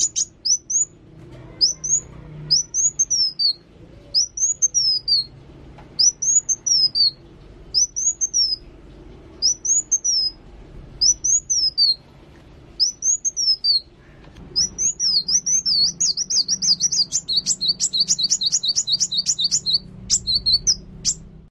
you